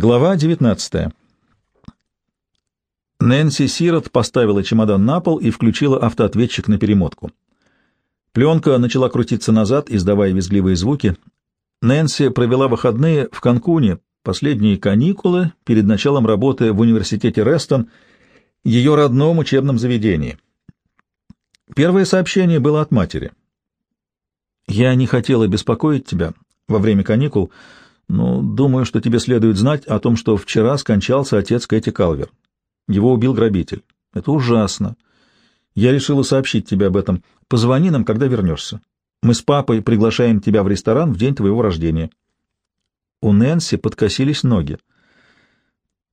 Глава 19. Нэнси Сирот поставила чемодан на пол и включила автоответчик на перемотку. Пленка начала крутиться назад, издавая визгливые звуки. Нэнси провела выходные в Канкуне, последние каникулы перед началом работы в университете Рестон, ее родном учебном заведении. Первое сообщение было от матери. «Я не хотела беспокоить тебя во время каникул, но думаю, что тебе следует знать о том, что вчера скончался отец Кэти Калвер. Его убил грабитель. Это ужасно. Я решила сообщить тебе об этом. Позвони нам, когда вернешься. Мы с папой приглашаем тебя в ресторан в день твоего рождения. У Нэнси подкосились ноги.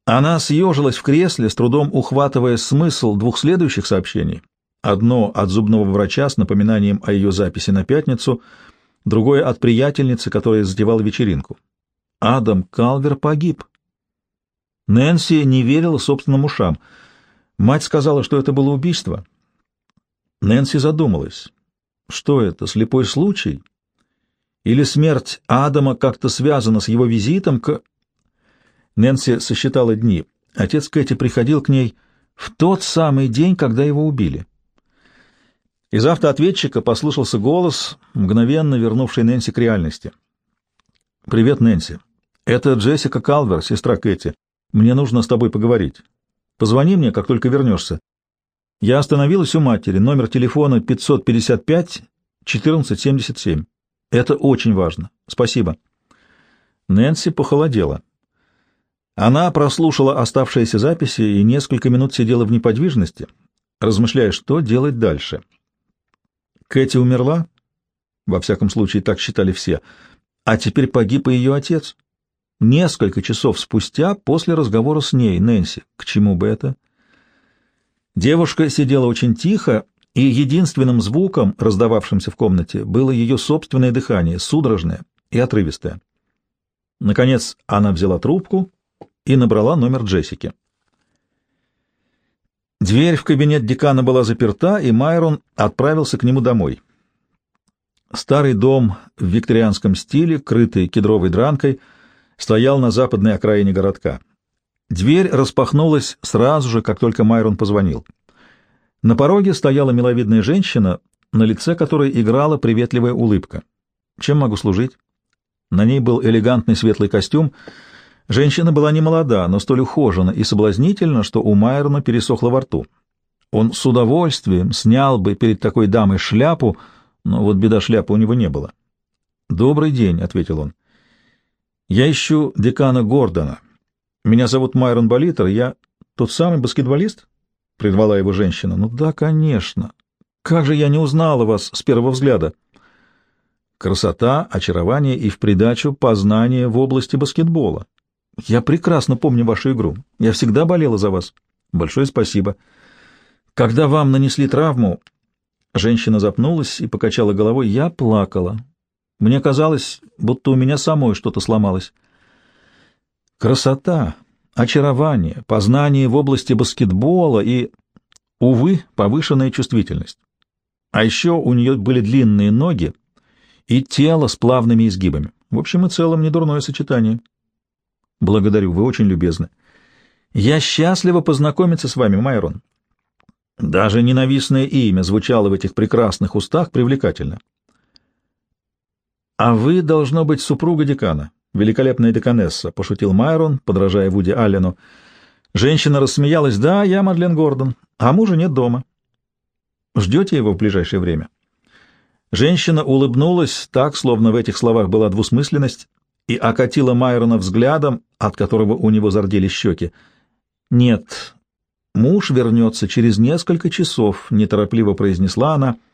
Она съежилась в кресле, с трудом ухватывая смысл двух следующих сообщений. Одно от зубного врача с напоминанием о ее записи на пятницу, другое от приятельницы, которая затевала вечеринку. Адам Калвер погиб. Нэнси не верила собственным ушам. Мать сказала, что это было убийство. Нэнси задумалась. Что это, слепой случай? Или смерть Адама как-то связана с его визитом к... Нэнси сосчитала дни. Отец Кэти приходил к ней в тот самый день, когда его убили. Из автоответчика послышался голос, мгновенно вернувший Нэнси к реальности. «Привет, Нэнси. Это Джессика Калвер, сестра Кэти. Мне нужно с тобой поговорить. Позвони мне, как только вернешься. Я остановилась у матери. Номер телефона 555-1477. Это очень важно. Спасибо. Нэнси похолодела. Она прослушала оставшиеся записи и несколько минут сидела в неподвижности, размышляя, что делать дальше. Кэти умерла, во всяком случае так считали все, а теперь погиб и ее отец. Несколько часов спустя, после разговора с ней, Нэнси, к чему бы это? Девушка сидела очень тихо, и единственным звуком, раздававшимся в комнате, было ее собственное дыхание, судорожное и отрывистое. Наконец она взяла трубку и набрала номер Джессики. Дверь в кабинет декана была заперта, и Майрон отправился к нему домой. Старый дом в викторианском стиле, крытый кедровой дранкой — стоял на западной окраине городка. Дверь распахнулась сразу же, как только Майрон позвонил. На пороге стояла миловидная женщина, на лице которой играла приветливая улыбка. «Чем могу служить?» На ней был элегантный светлый костюм. Женщина была не молода, но столь ухожена и соблазнительна, что у Майрона пересохло во рту. Он с удовольствием снял бы перед такой дамой шляпу, но вот беда шляпы у него не было. «Добрый день», — ответил он. Я ищу декана Гордона. Меня зовут Майрон Болитер, я тот самый баскетболист? — прервала его женщина. — Ну да, конечно. Как же я не узнала вас с первого взгляда? Красота, очарование и в придачу познание в области баскетбола. Я прекрасно помню вашу игру. Я всегда болела за вас. Большое спасибо. Когда вам нанесли травму, женщина запнулась и покачала головой, я плакала. Мне казалось, будто у меня самой что-то сломалось. Красота, очарование, познание в области баскетбола и, увы, повышенная чувствительность. А еще у нее были длинные ноги и тело с плавными изгибами. В общем и целом, недурное сочетание. Благодарю, вы очень любезны. Я счастлива познакомиться с вами, Майрон. Даже ненавистное имя звучало в этих прекрасных устах привлекательно. «А вы, должно быть, супруга декана, великолепная деканесса», — пошутил Майрон, подражая Вуди Аллену. Женщина рассмеялась. «Да, я Мадлен Гордон, а мужа нет дома. Ждете его в ближайшее время?» Женщина улыбнулась так, словно в этих словах была двусмысленность, и окатила Майрона взглядом, от которого у него зарделись щеки. «Нет, муж вернется через несколько часов», — неторопливо произнесла она, —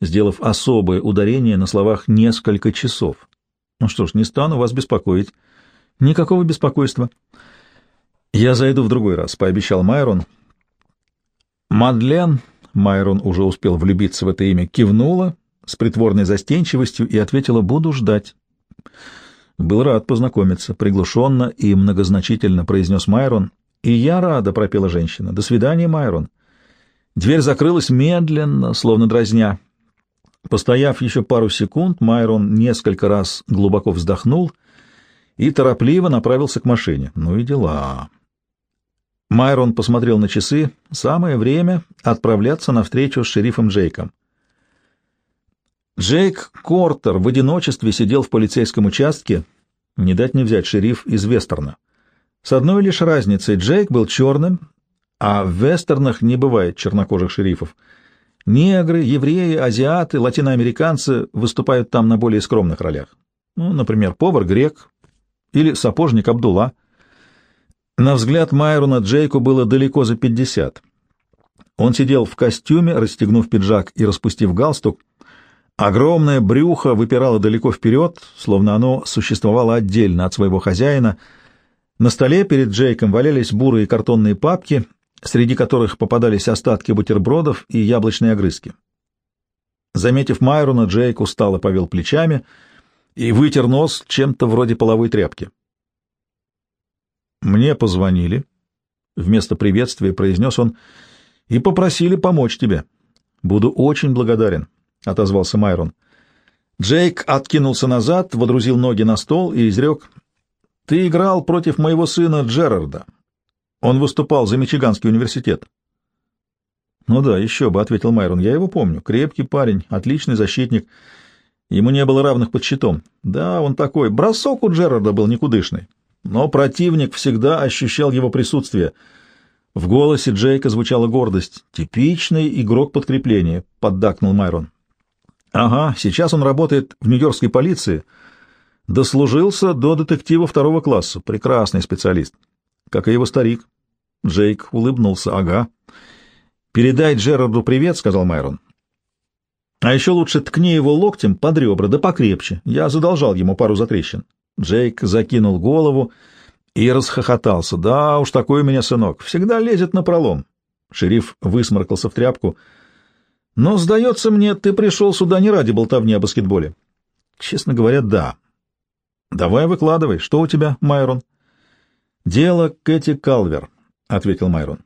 сделав особое ударение на словах «несколько часов». Ну что ж, не стану вас беспокоить. Никакого беспокойства. Я зайду в другой раз, — пообещал Майрон. Мадлен, Майрон уже успел влюбиться в это имя, кивнула с притворной застенчивостью и ответила «буду ждать». «Был рад познакомиться», — приглушенно и многозначительно произнес Майрон. «И я рада», — пропела женщина. «До свидания, Майрон». Дверь закрылась медленно, словно дразня. Постояв еще пару секунд, Майрон несколько раз глубоко вздохнул и торопливо направился к машине. Ну и дела. Майрон посмотрел на часы. Самое время отправляться на встречу с шерифом Джейком. Джейк Кортер в одиночестве сидел в полицейском участке, не дать не взять шериф из Вестерна. С одной лишь разницей Джейк был черным, а в вестернах не бывает чернокожих шерифов. Негры, евреи, азиаты, латиноамериканцы выступают там на более скромных ролях. Ну, например, повар-грек или сапожник Абдулла. На взгляд Майрона Джейку было далеко за пятьдесят. Он сидел в костюме, расстегнув пиджак и распустив галстук. Огромное брюхо выпирало далеко вперед, словно оно существовало отдельно от своего хозяина. На столе перед Джейком валялись бурые картонные папки — среди которых попадались остатки бутербродов и яблочные огрызки. Заметив Майрона, Джейк устало повел плечами и вытер нос чем-то вроде половой тряпки. «Мне позвонили», — вместо приветствия произнес он, — «и попросили помочь тебе. Буду очень благодарен», — отозвался Майрон. Джейк откинулся назад, водрузил ноги на стол и изрек, «Ты играл против моего сына Джерарда. Он выступал за Мичиганский университет. «Ну да, еще бы», — ответил Майрон. «Я его помню. Крепкий парень, отличный защитник. Ему не было равных под щитом. Да, он такой. Бросок у Джерарда был никудышный. Но противник всегда ощущал его присутствие. В голосе Джейка звучала гордость. «Типичный игрок подкрепления», — поддакнул Майрон. «Ага, сейчас он работает в нью-йоркской полиции. Дослужился до детектива второго класса. Прекрасный специалист. Как и его старик. Джейк улыбнулся. «Ага». «Передай Джерарду привет», — сказал Майрон. «А еще лучше ткни его локтем под ребра, да покрепче. Я задолжал ему пару затрещин». Джейк закинул голову и расхохотался. «Да уж, такой у меня сынок. Всегда лезет на пролом». Шериф высморкался в тряпку. «Но, сдается мне, ты пришел сюда не ради болтовни о баскетболе». «Честно говоря, да». «Давай выкладывай. Что у тебя, Майрон?» «Дело Кэти Калвер», ответил Майрон.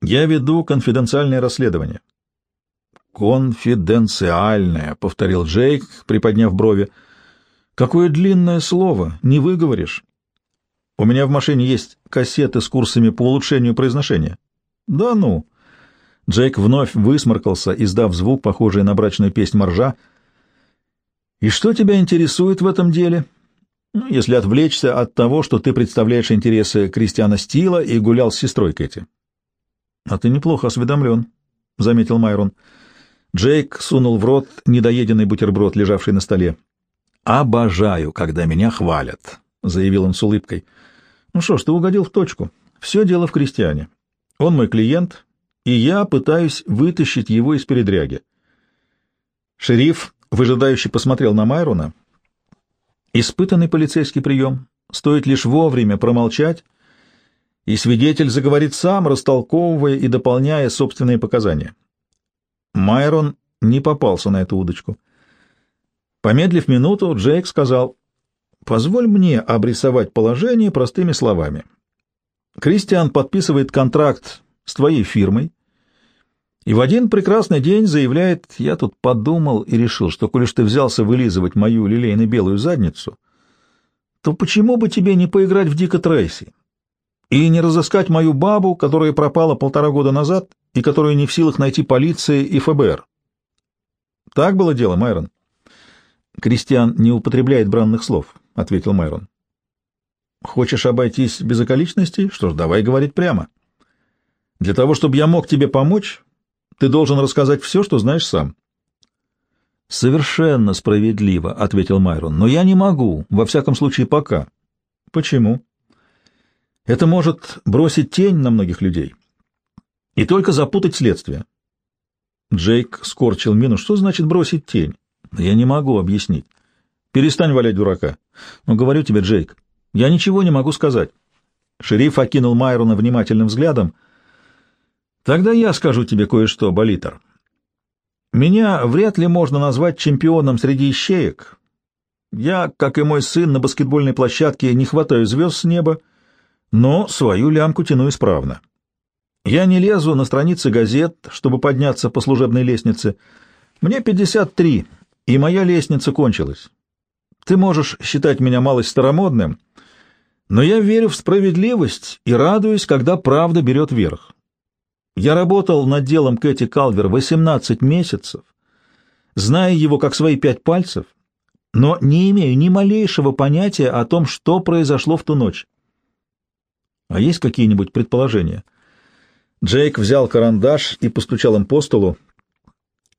Я веду конфиденциальное расследование. Конфиденциальное, повторил Джейк, приподняв брови. Какое длинное слово, не выговоришь. У меня в машине есть кассеты с курсами по улучшению произношения. Да ну. Джейк вновь высморкался, издав звук, похожий на брачную песнь моржа. И что тебя интересует в этом деле? Ну, если отвлечься от того, что ты представляешь интересы Кристиана Стила и гулял с сестрой Кэти. — А ты неплохо осведомлен, — заметил Майрон. Джейк сунул в рот недоеденный бутерброд, лежавший на столе. — Обожаю, когда меня хвалят, — заявил он с улыбкой. — Ну что ж, ты угодил в точку. Все дело в Кристиане. Он мой клиент, и я пытаюсь вытащить его из передряги. Шериф выжидающе посмотрел на Майрона — Испытанный полицейский прием. Стоит лишь вовремя промолчать, и свидетель заговорит сам, растолковывая и дополняя собственные показания. Майрон не попался на эту удочку. Помедлив минуту, Джейк сказал, «Позволь мне обрисовать положение простыми словами. Кристиан подписывает контракт с твоей фирмой, и в один прекрасный день заявляет, я тут подумал и решил, что коли ты взялся вылизывать мою лилейно-белую задницу, то почему бы тебе не поиграть в Дика Трейси и не разыскать мою бабу, которая пропала полтора года назад и которую не в силах найти полиция и ФБР? Так было дело, Майрон. Кристиан не употребляет бранных слов, — ответил Майрон. Хочешь обойтись без околичностей? Что ж, давай говорить прямо. Для того, чтобы я мог тебе помочь, ты должен рассказать все, что знаешь сам. Совершенно справедливо, ответил Майрон. Но я не могу, во всяком случае пока. Почему? Это может бросить тень на многих людей и только запутать следствие. Джейк скорчил мину. Что значит бросить тень? Я не могу объяснить. Перестань валять дурака. Но говорю тебе, Джейк, я ничего не могу сказать. Шериф окинул Майрона внимательным взглядом — Тогда я скажу тебе кое-что, Болитер. Меня вряд ли можно назвать чемпионом среди ищеек. Я, как и мой сын, на баскетбольной площадке не хватаю звезд с неба, но свою лямку тяну исправно. Я не лезу на страницы газет, чтобы подняться по служебной лестнице. Мне 53, и моя лестница кончилась. Ты можешь считать меня малость старомодным, но я верю в справедливость и радуюсь, когда правда берет верх. Я работал над делом Кэти Калвер 18 месяцев, зная его как свои пять пальцев, но не имею ни малейшего понятия о том, что произошло в ту ночь. А есть какие-нибудь предположения? Джейк взял карандаш и постучал им по столу.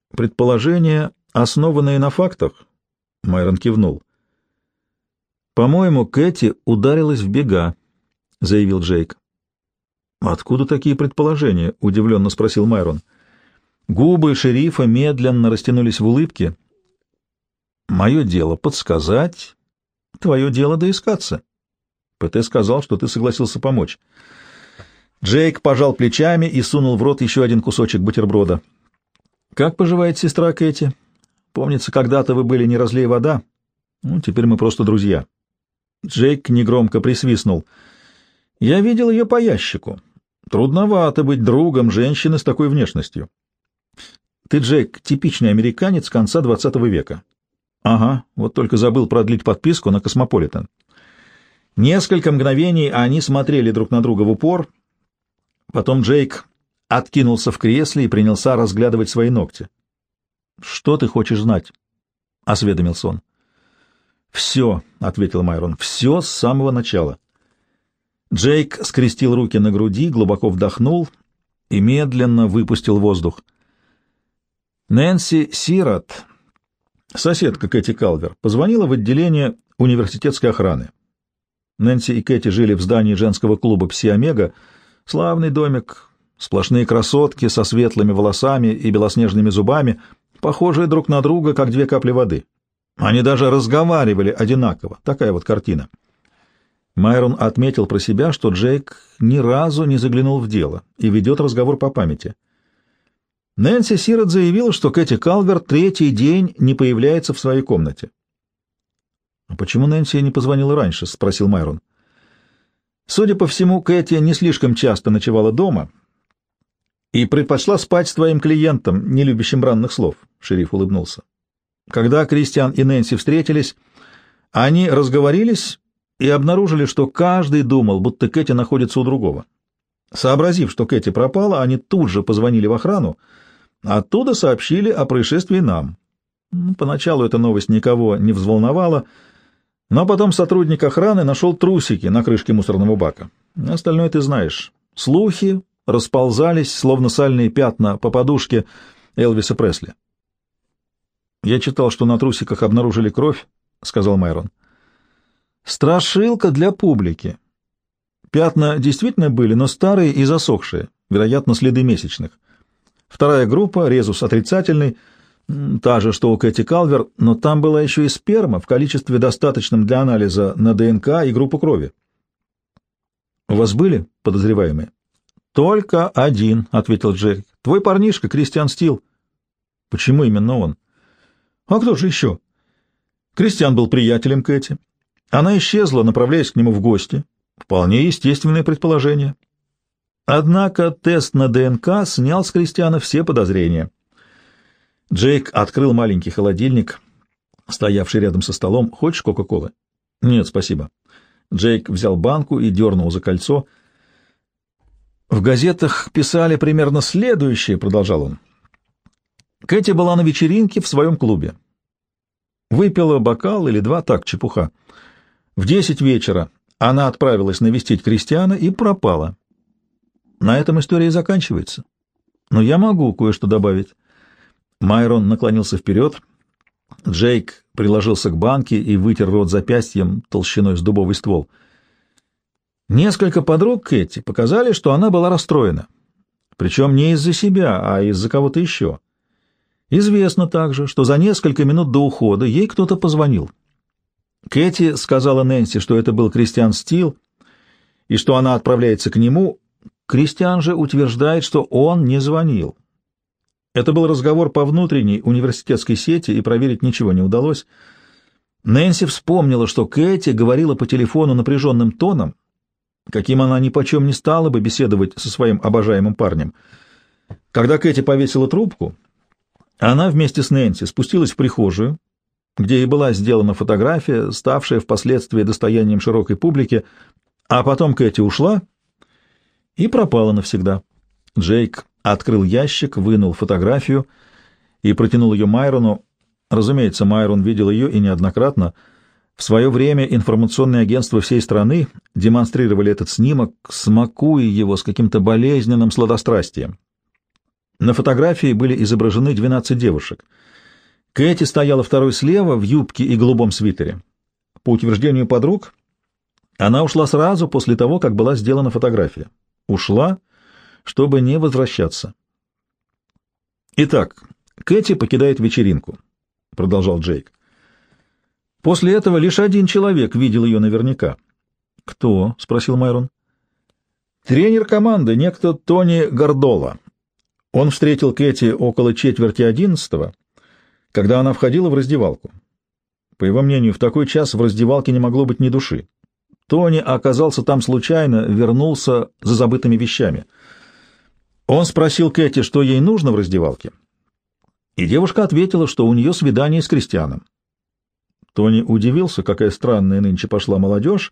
Предположения, основанные на фактах? Майрон кивнул. «По-моему, Кэти ударилась в бега», — заявил Джейк. «Откуда такие предположения?» — удивленно спросил Майрон. Губы шерифа медленно растянулись в улыбке. «Мое дело подсказать, твое дело доискаться». ПТ сказал, что ты согласился помочь. Джейк пожал плечами и сунул в рот еще один кусочек бутерброда. «Как поживает сестра Кэти? Помнится, когда-то вы были не разлей вода. Ну, теперь мы просто друзья». Джейк негромко присвистнул. «Я видел ее по ящику. Трудновато быть другом женщины с такой внешностью. Ты, Джейк, типичный американец конца двадцатого века». «Ага, вот только забыл продлить подписку на Cosmopolitan». Несколько мгновений они смотрели друг на друга в упор. Потом Джейк откинулся в кресле и принялся разглядывать свои ногти. «Что ты хочешь знать?» — осведомился он. «Все», — ответил Майрон, — «все с самого начала». Джейк скрестил руки на груди, глубоко вдохнул и медленно выпустил воздух. Нэнси Сирот, соседка Кэти Калвер, позвонила в отделение университетской охраны. Нэнси и Кэти жили в здании женского клуба «Пси-Омега», славный домик, сплошные красотки со светлыми волосами и белоснежными зубами, похожие друг на друга, как две капли воды. Они даже разговаривали одинаково. Такая вот картина. Майрон отметил про себя, что Джейк ни разу не заглянул в дело и ведет разговор по памяти. Нэнси Сирот заявила, что Кэти Калвер третий день не появляется в своей комнате. «А почему Нэнси не позвонила раньше?» — спросил Майрон. Судя по всему, Кэти не слишком часто ночевала дома и предпочла спать с твоим клиентом, не любящим бранных слов, — шериф улыбнулся. Когда Кристиан и Нэнси встретились, они разговорились и обнаружили, что каждый думал, будто Кэти находится у другого. Сообразив, что Кэти пропала, они тут же позвонили в охрану, оттуда сообщили о происшествии нам. Ну, поначалу эта новость никого не взволновала, но потом сотрудник охраны нашел трусики на крышке мусорного бака. Остальное ты знаешь. Слухи расползались, словно сальные пятна по подушке Элвиса Пресли. «Я читал, что на трусиках обнаружили кровь», — сказал Майрон. «Страшилка для публики. Пятна действительно были, но старые и засохшие, вероятно, следы месячных. Вторая группа, резус отрицательный, та же, что у Кэти Калвер, но там была еще и сперма в количестве достаточном для анализа на ДНК и группу крови. «У вас были подозреваемые?» «Только один», — ответил Джек. «Твой парнишка, Кристиан Стил». «Почему именно он?» А кто же еще? Кристиан был приятелем Кэти. Она исчезла, направляясь к нему в гости. Вполне естественное предположение. Однако тест на ДНК снял с Кристиана все подозрения. Джейк открыл маленький холодильник, стоявший рядом со столом. «Хочешь Кока-Колы?» «Нет, спасибо». Джейк взял банку и дернул за кольцо. «В газетах писали примерно следующее», — продолжал он. Кэти была на вечеринке в своем клубе. Выпила бокал или два, так, чепуха. В десять вечера она отправилась навестить Кристиана и пропала. На этом история заканчивается. Но я могу кое-что добавить. Майрон наклонился вперед. Джейк приложился к банке и вытер рот запястьем толщиной с дубовый ствол. Несколько подруг Кэти показали, что она была расстроена. Причем не из-за себя, а из-за кого-то еще. Известно также, что за несколько минут до ухода ей кто-то позвонил. Кэти сказала Нэнси, что это был Кристиан Стил, и что она отправляется к нему. Кристиан же утверждает, что он не звонил. Это был разговор по внутренней университетской сети, и проверить ничего не удалось. Нэнси вспомнила, что Кэти говорила по телефону напряженным тоном, каким она ни почем не стала бы беседовать со своим обожаемым парнем. Когда Кэти повесила трубку, она вместе с Нэнси спустилась в прихожую, где и была сделана фотография, ставшая впоследствии достоянием широкой публики, а потом Кэти ушла и пропала навсегда. Джейк открыл ящик, вынул фотографию и протянул ее Майрону. Разумеется, Майрон видел ее и неоднократно. В свое время информационные агентства всей страны демонстрировали этот снимок, смакуя его с каким-то болезненным сладострастием. На фотографии были изображены 12 девушек. Кэти стояла второй слева в юбке и голубом свитере. По утверждению подруг, она ушла сразу после того, как была сделана фотография. Ушла, чтобы не возвращаться. Итак, Кэти покидает вечеринку, продолжал Джейк. После этого лишь один человек видел ее наверняка. Кто? спросил Майрон. Тренер команды, некто Тони Гордола. Он встретил Кэти около четверти одиннадцатого, когда она входила в раздевалку. По его мнению, в такой час в раздевалке не могло быть ни души. Тони оказался там случайно, вернулся за забытыми вещами. Он спросил Кэти, что ей нужно в раздевалке, и девушка ответила, что у нее свидание с крестьяном. Тони удивился, какая странная нынче пошла молодежь,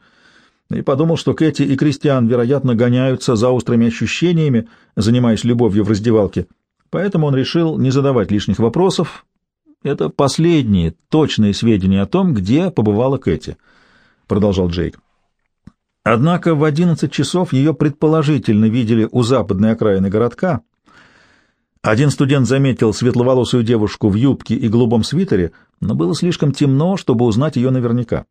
и подумал, что Кэти и Кристиан, вероятно, гоняются за острыми ощущениями, занимаясь любовью в раздевалке. Поэтому он решил не задавать лишних вопросов. Это последние точные сведения о том, где побывала Кэти, — продолжал Джейк. Однако в одиннадцать часов ее предположительно видели у западной окраины городка. Один студент заметил светловолосую девушку в юбке и голубом свитере, но было слишком темно, чтобы узнать ее наверняка.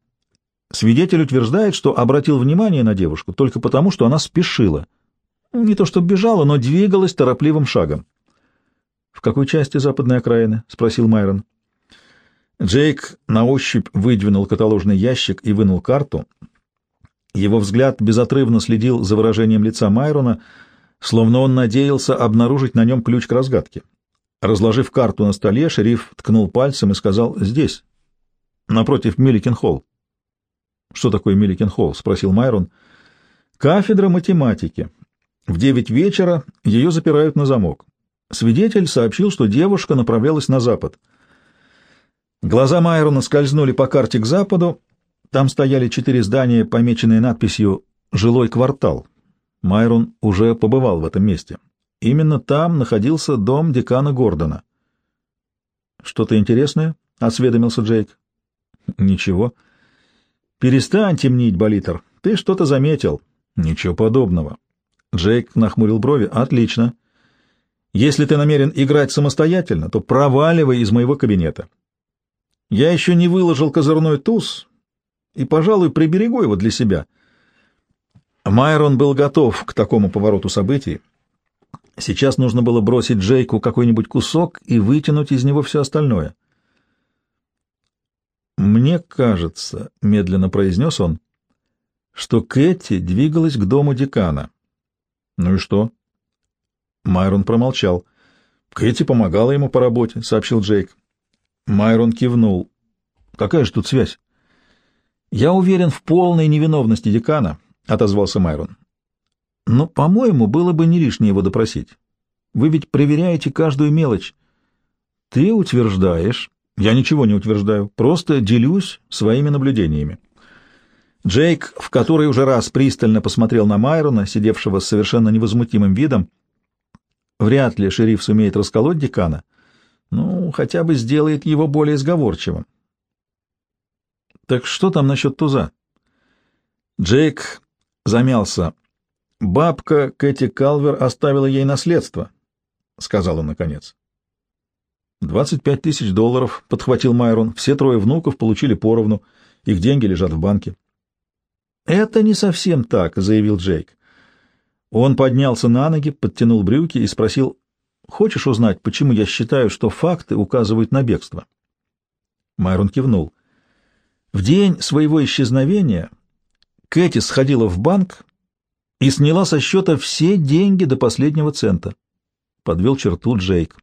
Свидетель утверждает, что обратил внимание на девушку только потому, что она спешила. Не то чтобы бежала, но двигалась торопливым шагом. — В какой части западной окраины? — спросил Майрон. Джейк на ощупь выдвинул каталожный ящик и вынул карту. Его взгляд безотрывно следил за выражением лица Майрона, словно он надеялся обнаружить на нем ключ к разгадке. Разложив карту на столе, шериф ткнул пальцем и сказал «Здесь, напротив Милликин-Холл». «Что такое Милликен-Холл?» — спросил Майрон. «Кафедра математики. В девять вечера ее запирают на замок. Свидетель сообщил, что девушка направлялась на запад. Глаза Майрона скользнули по карте к западу. Там стояли четыре здания, помеченные надписью «Жилой квартал». Майрон уже побывал в этом месте. Именно там находился дом декана Гордона. «Что-то интересное?» — осведомился Джейк. «Ничего». «Перестань темнить, Болитер. Ты что-то заметил». «Ничего подобного». Джейк нахмурил брови. «Отлично. Если ты намерен играть самостоятельно, то проваливай из моего кабинета. Я еще не выложил козырной туз, и, пожалуй, приберегу его для себя». Майрон был готов к такому повороту событий. Сейчас нужно было бросить Джейку какой-нибудь кусок и вытянуть из него все остальное. «Мне кажется», — медленно произнес он, — «что Кэти двигалась к дому декана». «Ну и что?» Майрон промолчал. «Кэти помогала ему по работе», — сообщил Джейк. Майрон кивнул. «Какая же тут связь?» «Я уверен в полной невиновности декана», — отозвался Майрон. «Но, по-моему, было бы не лишнее его допросить. Вы ведь проверяете каждую мелочь. Ты утверждаешь, я ничего не утверждаю, просто делюсь своими наблюдениями. Джейк, в который уже раз пристально посмотрел на Майрона, сидевшего с совершенно невозмутимым видом, вряд ли шериф сумеет расколоть декана, ну, хотя бы сделает его более сговорчивым. Так что там насчет туза? Джейк замялся. Бабка Кэти Калвер оставила ей наследство, — сказал он наконец. «Двадцать пять тысяч долларов», — подхватил Майрон. «Все трое внуков получили поровну. Их деньги лежат в банке». «Это не совсем так», — заявил Джейк. Он поднялся на ноги, подтянул брюки и спросил, «Хочешь узнать, почему я считаю, что факты указывают на бегство?» Майрон кивнул. В день своего исчезновения Кэти сходила в банк и сняла со счета все деньги до последнего цента. Подвел черту Джейк.